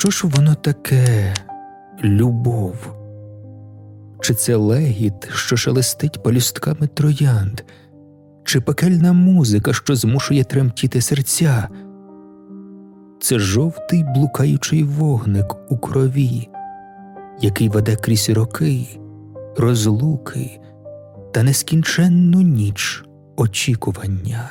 Що ж воно таке любов? Чи це легіт, що шелестить палюстками троянд, чи пекельна музика, що змушує тремтіти серця? Це жовтий блукаючий вогник у крові, який веде крізь роки, розлуки та нескінченну ніч очікування.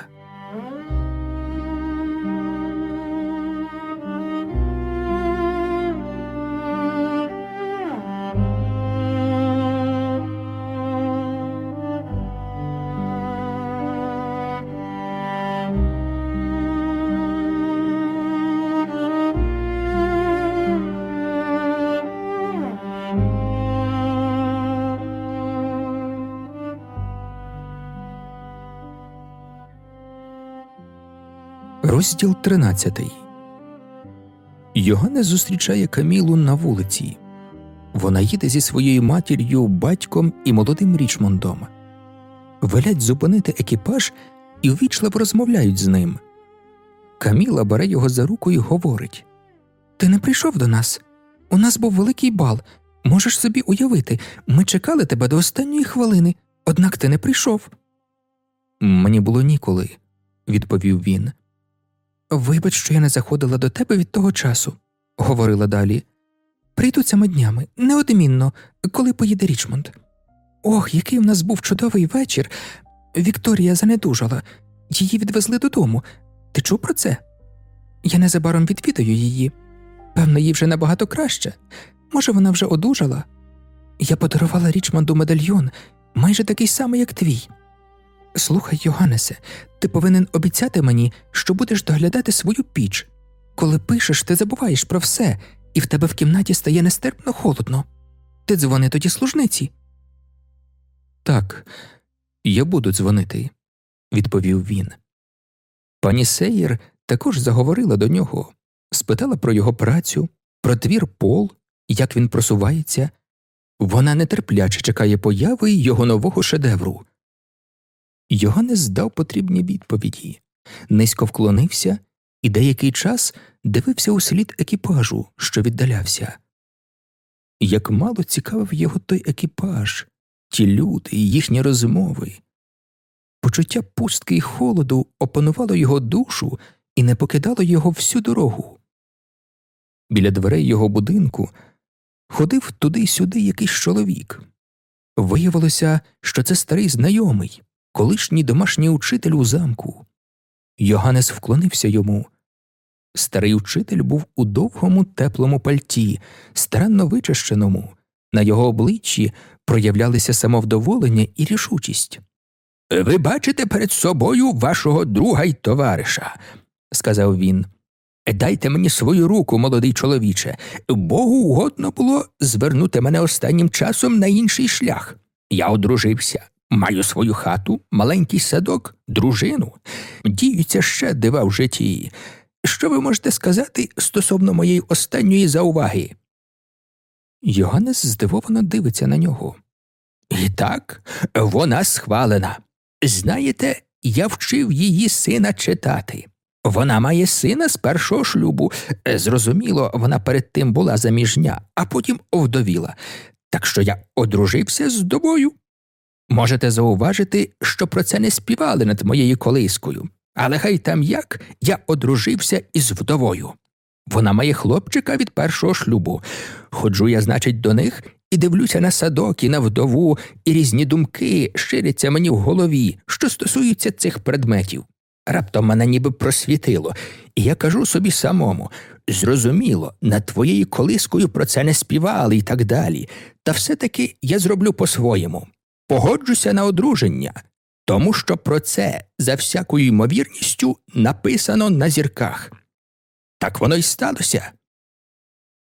Розділ 13 Йоганнес зустрічає Камілу на вулиці. Вона їде зі своєю матір'ю, батьком і молодим Річмондом. Велять зупинити екіпаж і ввічливо розмовляють з ним. Каміла бере його за руку і говорить Ти не прийшов до нас. У нас був великий бал. Можеш собі уявити, ми чекали тебе до останньої хвилини, однак ти не прийшов. Мені було ніколи, відповів він. Вибач, що я не заходила до тебе від того часу, говорила далі. Прийду цими днями, неодмінно, коли поїде Річмонд. Ох, який в нас був чудовий вечір. Вікторія занедужала, її відвезли додому. Ти чув про це? Я незабаром відвідаю її. Певно, їй вже набагато краще. Може, вона вже одужала. Я подарувала Річмонду медальйон, майже такий самий, як твій. Слухай, Йоганнесе, ти повинен обіцяти мені, що будеш доглядати свою піч. Коли пишеш, ти забуваєш про все, і в тебе в кімнаті стає нестерпно холодно. Ти дзвони тоді служниці. Так, я буду дзвонити, відповів він. Пані Сейєр також заговорила до нього, спитала про його працю, про твір Пол, як він просувається. Вона нетерпляче чекає появи його нового шедевру. Йоганнес дав потрібні відповіді, низько вклонився і деякий час дивився у слід екіпажу, що віддалявся. Як мало цікавив його той екіпаж, ті люди і їхні розмови. Почуття пустки й холоду опанувало його душу і не покидало його всю дорогу. Біля дверей його будинку ходив туди й сюди якийсь чоловік. Виявилося, що це старий знайомий колишній домашній учитель у замку. Йоганнес вклонився йому. Старий учитель був у довгому теплому пальті, старанно вичищеному, на його обличчі проявлялися самовдоволення і рішучість. Ви бачите перед собою вашого друга й товариша, сказав він. Дайте мені свою руку, молодий чоловіче, Богу угодно було звернути мене останнім часом на інший шлях. Я одружився, Маю свою хату, маленький садок, дружину. Діються ще дива в житті. Що ви можете сказати стосовно моєї останньої зауваги? Йоганнес здивовано дивиться на нього. І так, вона схвалена. Знаєте, я вчив її сина читати. Вона має сина з першого шлюбу. Зрозуміло, вона перед тим була заміжня, а потім овдовіла. Так що я одружився з добою. Можете зауважити, що про це не співали над моєю колискою, але хай там як я одружився із вдовою. Вона має хлопчика від першого шлюбу. Ходжу я, значить, до них і дивлюся на садок і на вдову, і різні думки ширяться мені в голові, що стосуються цих предметів. Раптом мене ніби просвітило, і я кажу собі самому зрозуміло, над твоєю колискою про це не співали і так далі, та все таки я зроблю по-своєму погоджуся на одруження, тому що про це за всякою ймовірністю написано на зірках. Так воно й сталося.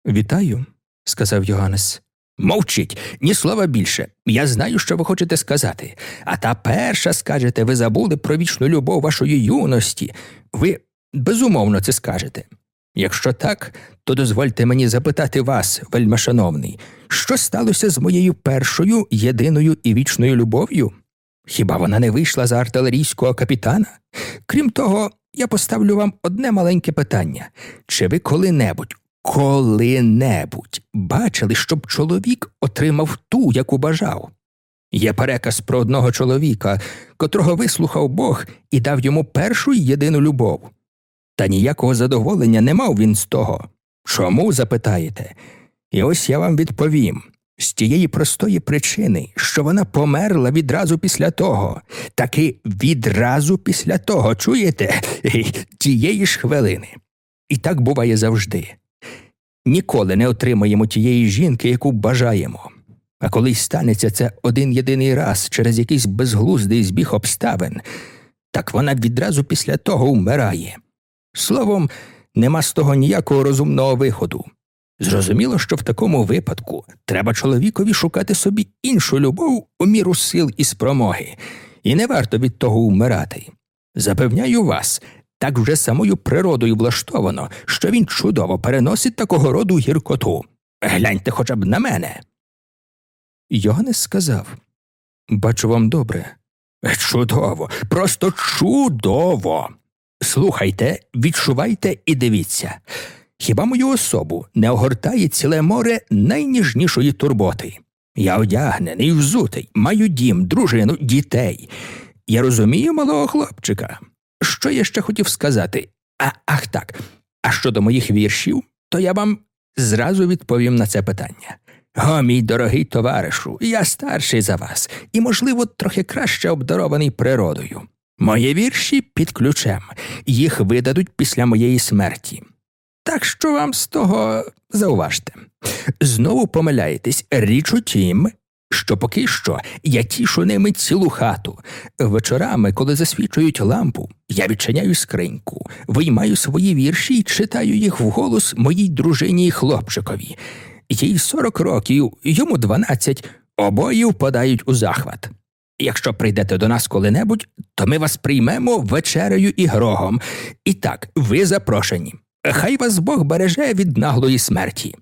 Вітаю, сказав Йоганнес. Мовчіть, ні слова більше. Я знаю, що ви хочете сказати. А та перша, скажете, ви забули про вічну любов вашої юності. Ви безумовно це скажете. Якщо так, то дозвольте мені запитати вас, вельмишановний, що сталося з моєю першою, єдиною і вічною любов'ю? Хіба вона не вийшла за артилерійського капітана? Крім того, я поставлю вам одне маленьке питання чи ви коли-небудь, коли-небудь бачили, щоб чоловік отримав ту, яку бажав. Є переказ про одного чоловіка, котрого вислухав Бог і дав йому першу єдину любов. Та ніякого задоволення не мав він з того. Чому запитаєте? І ось я вам відповім з тієї простої причини, що вона померла відразу після того, таки відразу після того, чуєте, тієї ж хвилини. І так буває завжди. Ніколи не отримаємо тієї жінки, яку бажаємо. А коли станеться це один єдиний раз через якийсь безглуздий збіг обставин, так вона відразу після того вмирає. Словом, нема з того ніякого розумного виходу. Зрозуміло, що в такому випадку треба чоловікові шукати собі іншу любов у міру сил і спромоги, і не варто від того вмирати. Запевняю вас, так вже самою природою влаштовано, що він чудово переносить такого роду гіркоту. Гляньте хоча б на мене. Йоганнес сказав Бачу вам добре. Чудово, просто чудово. Слухайте, відчувайте і дивіться. Хіба мою особу не огортає ціле море найніжнішої турботи? Я одягнений, взутий, маю дім, дружину, дітей. Я розумію малого хлопчика. Що я ще хотів сказати? А, Ах так. А щодо моїх віршів, то я вам зразу відповім на це питання. О, мій дорогий товаришу, я старший за вас і, можливо, трохи краще обдарований природою. Мої вірші під ключем, їх видадуть після моєї смерті. Так що вам з того зауважте. Знову помиляєтесь, річ у тім, що поки що я тішу ними цілу хату. Вечорами, коли засвічують лампу, я відчиняю скриньку, виймаю свої вірші і читаю їх вголос моїй дружині і хлопчикові. Їй сорок років, йому дванадцять, обоє впадають у захват. Якщо прийдете до нас коли-небудь, то ми вас приймемо вечерею і грогом. І так, ви запрошені. Хай вас Бог береже від наглої смерті.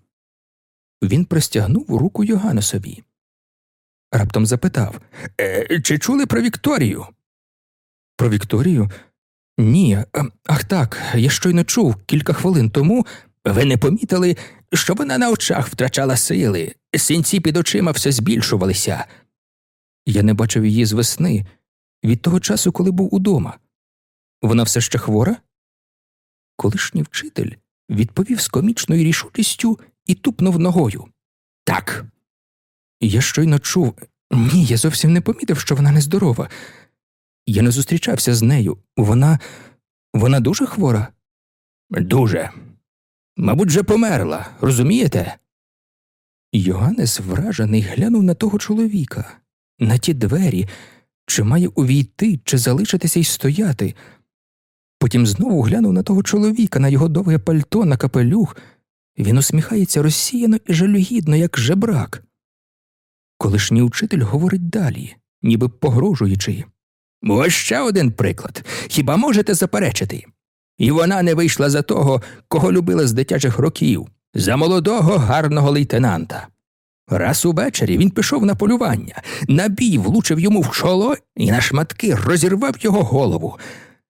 Він простягнув руку Йоганнесові. Раптом запитав «Е, Чи чули про Вікторію? Про Вікторію? Ні. Ах так, я щойно чув кілька хвилин тому. Ви не помітили, що вона на очах втрачала сили, синці під очима все збільшувалися. Я не бачив її з весни, від того часу, коли був удома. Вона все ще хвора? Колишній вчитель відповів з комічною рішучістю і тупнув ногою. Так. Я щойно чув. Ні, я зовсім не помітив, що вона нездорова. Я не зустрічався з нею. Вона. Вона дуже хвора? Дуже. Мабуть, вже померла, розумієте? Йоганнес, вражений, глянув на того чоловіка, на ті двері, чи має увійти, чи залишитися й стояти. Потім знову глянув на того чоловіка, на його довге пальто, на капелюх. Він усміхається розсіяно і жалюгідно, як жебрак. Колишній учитель говорить далі, ніби погрожуючи. Ось ще один приклад. Хіба можете заперечити? І вона не вийшла за того, кого любила з дитячих років, за молодого гарного лейтенанта. Раз увечері він пішов на полювання, набій влучив йому в чоло і на шматки розірвав його голову.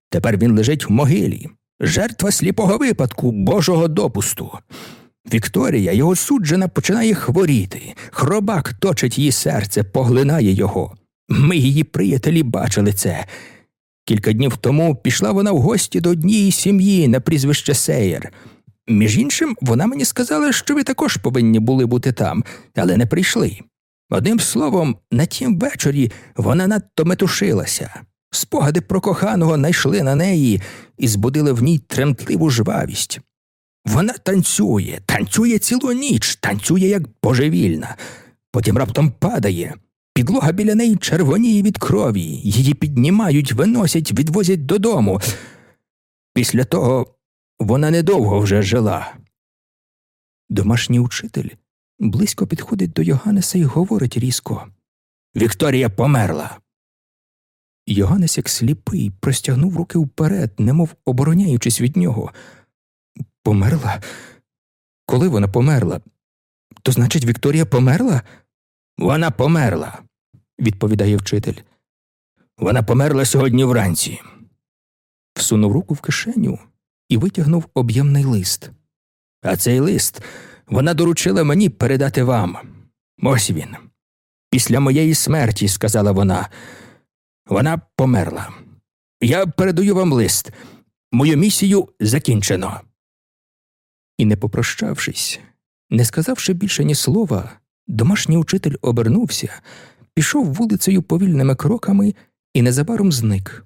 Тепер він лежить в могилі, жертва сліпого випадку, Божого допусту. Вікторія, його суджена, починає хворіти, хробак точить її серце, поглинає його. Ми, її приятелі, бачили це. Кілька днів тому пішла вона в гості до однієї сім'ї на прізвище Сейер. Між іншим, вона мені сказала, що ви також повинні були бути там, але не прийшли. Одним словом, на тім вечорі вона надто метушилася. Спогади про коханого найшли на неї і збудили в ній тремтливу жвавість. Вона танцює, танцює цілу ніч, танцює як божевільна, потім раптом падає. Підлога біля неї червоніє від крові, її піднімають, виносять, відвозять додому. Після того вона недовго вже жила. Домашній учитель близько підходить до Йоганнеса і говорить різко Вікторія померла. Йоганнес, як сліпий, простягнув руки вперед, немов обороняючись від нього. Померла? Коли вона померла? То значить, Вікторія померла? Вона померла, відповідає вчитель. Вона померла сьогодні вранці. Всунув руку в кишеню і витягнув об'ємний лист. А цей лист вона доручила мені передати вам. Ось він. Після моєї смерті, сказала вона, вона померла. Я передаю вам лист. Мою місію закінчено. І, не попрощавшись, не сказавши більше ні слова, домашній учитель обернувся, пішов вулицею повільними кроками і незабаром зник.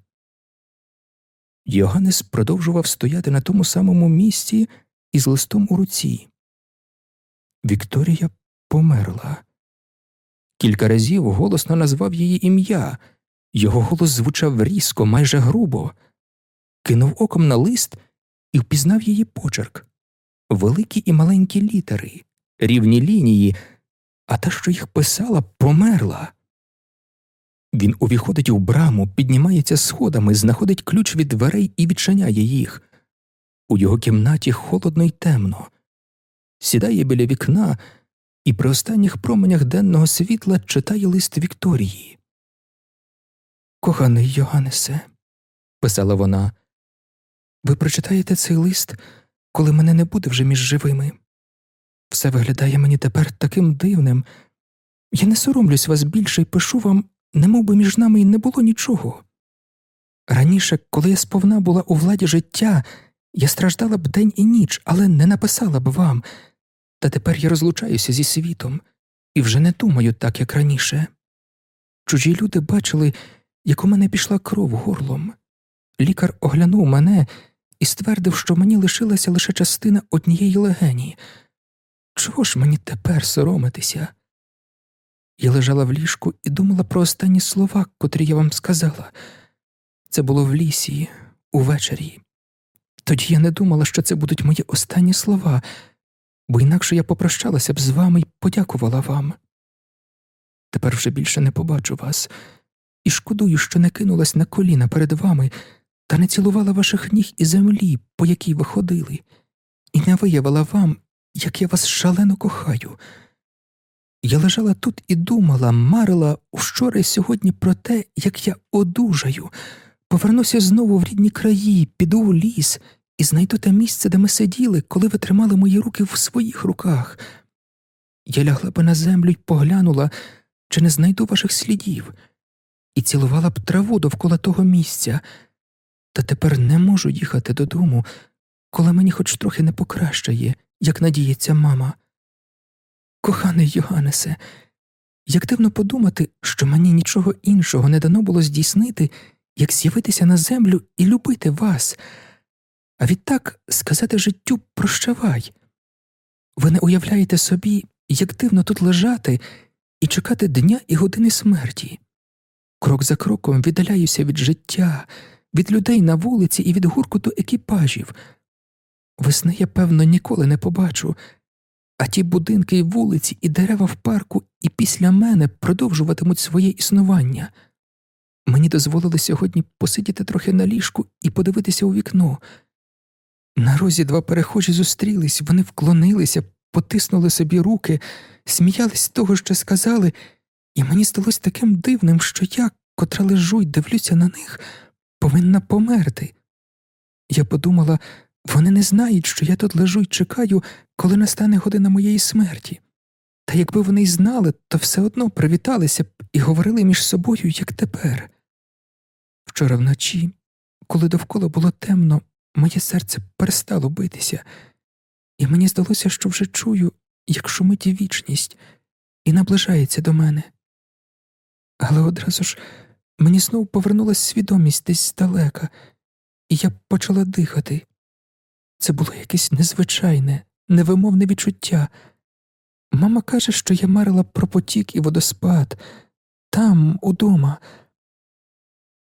Йоганнес продовжував стояти на тому самому місці із листом у руці. Вікторія померла. Кілька разів голосно назвав її ім'я, його голос звучав різко, майже грубо, кинув оком на лист і впізнав її почерк великі і маленькі літери, рівні лінії, а та, що їх писала, померла. Він увіходить у браму, піднімається сходами, знаходить ключ від дверей і відчиняє їх. У його кімнаті холодно й темно, сідає біля вікна і при останніх променях денного світла читає лист Вікторії. Коханий Йоганнесе, писала вона, ви прочитаєте цей лист, коли мене не буде вже між живими. Все виглядає мені тепер таким дивним. Я не соромлюсь вас більше і пишу вам, немов би між нами й не було нічого. Раніше, коли я сповна була у владі життя, я страждала б день і ніч, але не написала б вам, та тепер я розлучаюся зі світом і вже не думаю так, як раніше. Чужі люди бачили, як у мене пішла кров горлом. Лікар оглянув мене і ствердив, що мені лишилася лише частина однієї легені. Чого ж мені тепер соромитися? Я лежала в ліжку і думала про останні слова, котрі я вам сказала. Це було в лісі, увечері. Тоді я не думала, що це будуть мої останні слова, бо інакше я попрощалася б з вами і подякувала вам. Тепер вже більше не побачу вас, і шкодую, що не кинулась на коліна перед вами та не цілувала ваших ніг і землі, по якій ви ходили, і не виявила вам, як я вас шалено кохаю. Я лежала тут і думала, марила вчора й сьогодні про те, як я одужаю, повернуся знову в рідні краї, піду в ліс і знайду те місце, де ми сиділи, коли ви тримали мої руки в своїх руках. Я лягла би на землю й поглянула, чи не знайду ваших слідів, і цілувала б траву довкола того місця, та тепер не можу їхати додому, коли мені хоч трохи не покращає, як надіється мама. Коханий Йоганнесе, як дивно подумати, що мені нічого іншого не дано було здійснити, як з'явитися на землю і любити вас, а відтак сказати життю прощавай. Ви не уявляєте собі, як дивно тут лежати і чекати дня і години смерті. Крок за кроком віддаляюся від життя, від людей на вулиці і від гуркоту екіпажів. Весни я, певно, ніколи не побачу, а ті будинки і вулиці, і дерева в парку, і після мене продовжуватимуть своє існування. Мені дозволили сьогодні посидіти трохи на ліжку і подивитися у вікно. На розі два перехожі зустрілись, вони вклонилися, потиснули собі руки, сміялись з того, що сказали, і мені сталося таким дивним, що я, котра лежу й дивлюся на них, повинна померти. Я подумала, вони не знають, що я тут лежу й чекаю, коли настане година моєї смерті. Та якби вони й знали, то все одно привіталися б і говорили між собою, як тепер. Вчора вночі, коли довкола було темно, моє серце перестало битися, і мені здалося, що вже чую, як шумить вічність, і наближається до мене. Але одразу ж мені знову повернулася свідомість десь здалека, і я почала дихати. Це було якесь незвичайне, невимовне відчуття. Мама каже, що я марила про потік і водоспад там, удома.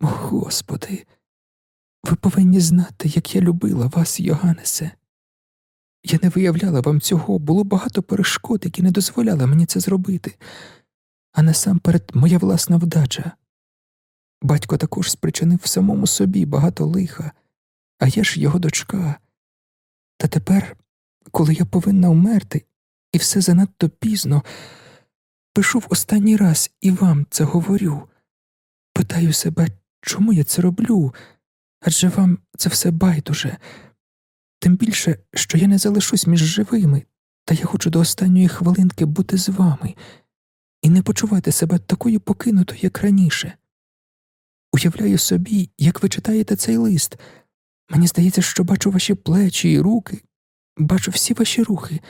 Господи, ви повинні знати, як я любила вас, Йоганнесе. Я не виявляла вам цього, було багато перешкод, які не дозволяли мені це зробити, а насамперед моя власна вдача. Батько також спричинив самому собі багато лиха, а я ж його дочка. Та тепер, коли я повинна вмерти, і все занадто пізно, пишу в останній раз і вам це говорю. Питаю себе, чому я це роблю? Адже вам це все байдуже. тим більше, що я не залишусь між живими, та я хочу до останньої хвилинки бути з вами і не почувати себе такою покинутою, як раніше. Уявляю собі, як ви читаєте цей лист. Мені здається, що бачу ваші плечі і руки, бачу всі ваші рухи,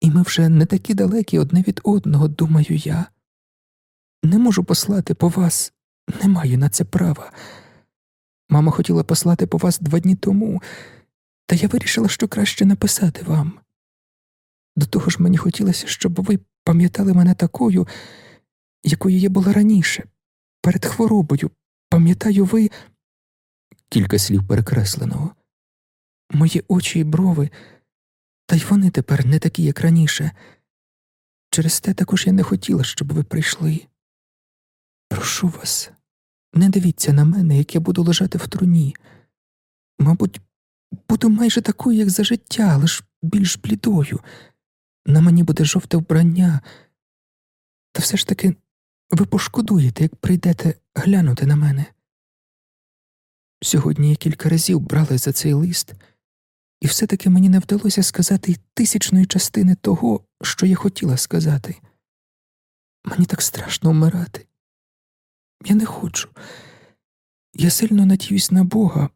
і ми вже не такі далекі одне від одного, думаю я. Не можу послати по вас, не маю на це права. Мама хотіла послати по вас два дні тому, та я вирішила, що краще написати вам. До того ж мені хотілося, щоб ви пам'ятали мене такою, якою я була раніше, перед хворобою. Пам'ятаю, ви кілька слів перекресленого. Мої очі і брови, та й вони тепер не такі, як раніше. Через те також я не хотіла, щоб ви прийшли. Прошу вас, не дивіться на мене, як я буду лежати в труні. Мабуть, буду майже такою, як за життя, але ж більш блідою. На мені буде жовте вбрання, та все ж таки ви пошкодуєте, як прийдете глянути на мене. Сьогодні я кілька разів брала за цей лист, і все таки мені не вдалося сказати й тисячної частини того, що я хотіла сказати. Мені так страшно вмирати. Я не хочу. Я сильно надіюсь на Бога.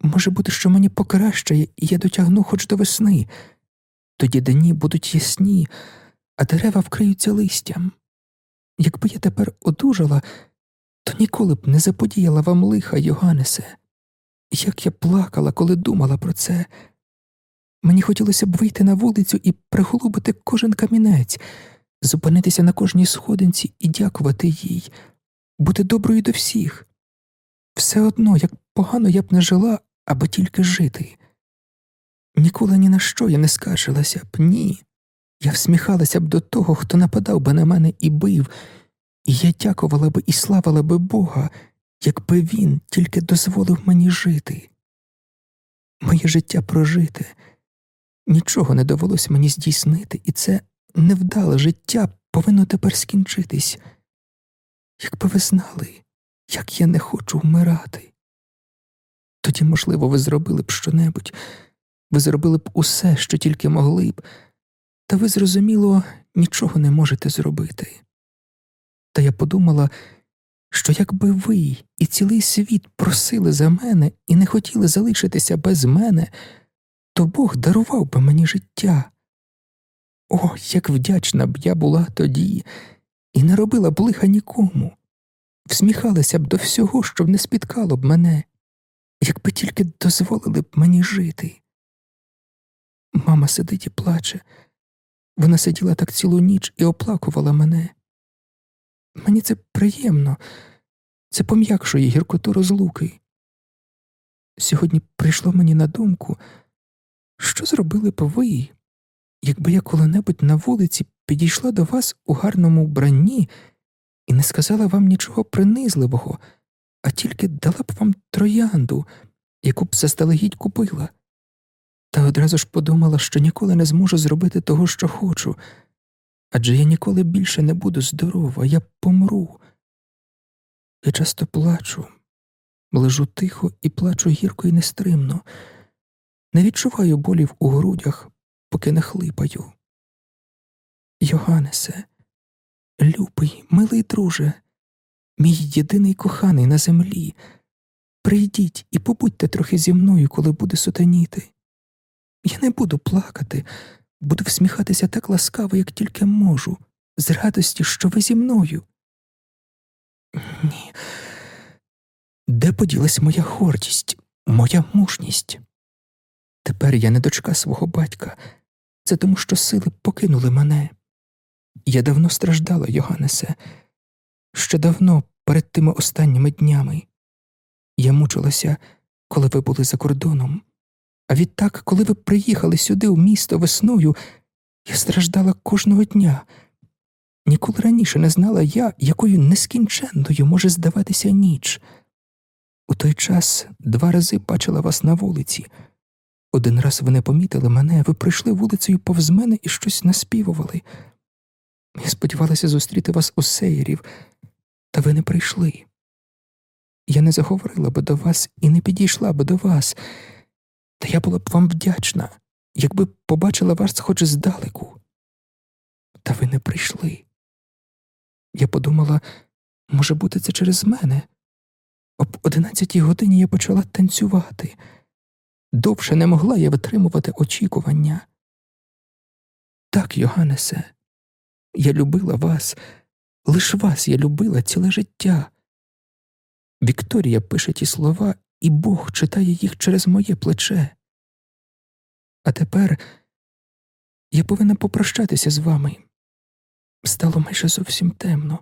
Може бути, що мені покращає, і я дотягну хоч до весни. Тоді дні будуть ясні, а дерева вкриються листям. Якби я тепер одужала, то ніколи б не заподіяла вам лиха, Йоганнесе. Як я плакала, коли думала про це. Мені хотілося б вийти на вулицю і приголубити кожен камінець, зупинитися на кожній сходинці і дякувати їй, бути доброю до всіх. Все одно, як погано я б не жила, аби тільки жити. Ніколи ні на що я не скаржилася б, ні. Я всміхалася б до того, хто нападав би на мене і бив, і я дякувала би і славила би Бога, якби він тільки дозволив мені жити. Моє життя прожите, нічого не довелось мені здійснити, і це невдале життя повинно тепер скінчитись. Якби ви знали, як я не хочу вмирати, тоді, можливо, ви зробили б щонебудь, ви зробили б усе, що тільки могли б, та ви, зрозуміло, нічого не можете зробити. Та я подумала, що якби ви і цілий світ просили за мене і не хотіли залишитися без мене, то Бог дарував би мені життя. О, як вдячна б я була тоді, і не робила б лиха нікому, всміхалася б до всього, щоб не спіткало б мене, якби тільки дозволили б мені жити. Мама сидить і плаче. Вона сиділа так цілу ніч і оплакувала мене. Мені це приємно, це пом'якшує гіркоту розлуки. Сьогодні прийшло мені на думку, що зробили б ви, якби я коли-небудь на вулиці підійшла до вас у гарному вбранні і не сказала вам нічого принизливого, а тільки дала б вам троянду, яку б заздалегідь купила. Та одразу ж подумала, що ніколи не зможу зробити того, що хочу, адже я ніколи більше не буду здорова, я помру. Я часто плачу, лежу тихо і плачу гірко і нестримно, не відчуваю болів у грудях, поки не хлипаю. Йоганнесе, любий, милий друже, мій єдиний коханий на землі, прийдіть і побудьте трохи зі мною, коли буде сутеніти. Я не буду плакати, буду всміхатися так ласкаво, як тільки можу, з радості, що ви зі мною. Ні. Де поділась моя гордість, моя мужність? Тепер я не дочка свого батька, це тому, що сили покинули мене. Я давно страждала, Йоганнесе, ще давно перед тими останніми днями. Я мучилася, коли ви були за кордоном. А відтак, коли ви приїхали сюди, у місто весною, я страждала кожного дня. Ніколи раніше не знала я, якою нескінченною може здаватися ніч. У той час два рази бачила вас на вулиці. Один раз ви не помітили мене, ви прийшли вулицею повз мене і щось наспівували. Я сподівалася зустріти вас у сейерів, та ви не прийшли. Я не заговорила би до вас і не підійшла би до вас. Та я була б вам вдячна, якби побачила вас хоч здалеку. Та ви не прийшли. Я подумала, може бути, це через мене. Об одинадцятій годині я почала танцювати. Довше не могла я витримувати очікування. Так, Йоганнесе, я любила вас, лиш вас я любила ціле життя. Вікторія пише ті слова, і Бог читає їх через моє плече. А тепер я повинна попрощатися з вами. Стало майже зовсім темно.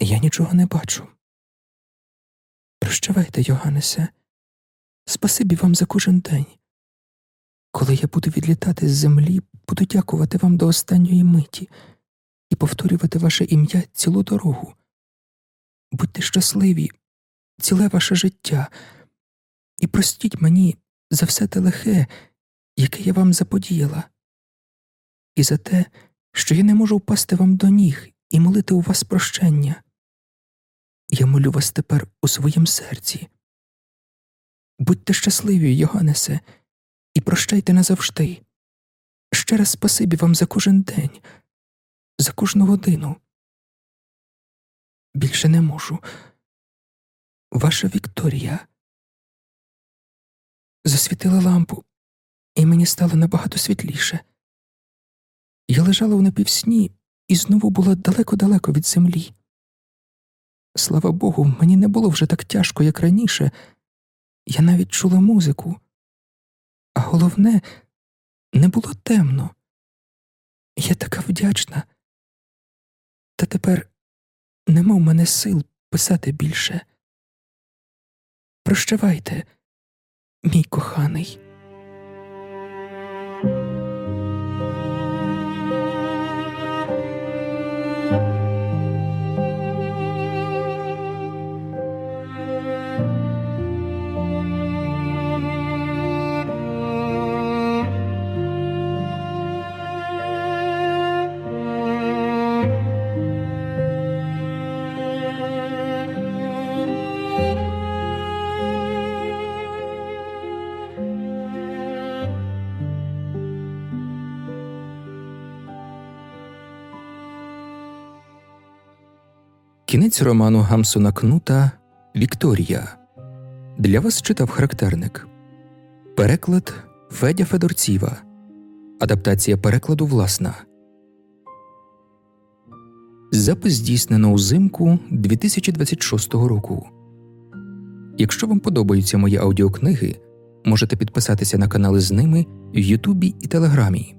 Я нічого не бачу. Прощавайте, Йоганнесе, спасибі вам за кожен день. Коли я буду відлітати з землі, буду дякувати вам до останньої миті і повторювати ваше ім'я цілу дорогу. Будьте щасливі, ціле ваше життя, і простіть мені за все те лихе, яке я вам заподіяла, і за те, що я не можу впасти вам до ніг і молити у вас прощення. Я молю вас тепер у своїм серці. Будьте щасливі, Йоганнесе, і прощайте назавжди. Ще раз спасибі вам за кожен день, за кожну годину. Більше не можу. Ваша Вікторія засвітила лампу, і мені стало набагато світліше. Я лежала у напівсні і знову була далеко-далеко від землі. Слава Богу, мені не було вже так тяжко, як раніше. Я навіть чула музику, а головне, не було темно. Я така вдячна. Та тепер нема в мене сил писати більше. Прощавайте, мій коханий. Кінець роману Гамсона Кнута Вікторія. Для вас читав характерник. Переклад Федя Федорціва. Адаптація перекладу власна. Запис здійснено узимку 2026 року. Якщо вам подобаються мої аудіокниги, можете підписатися на канали з ними в Ютубі і Телеграмі.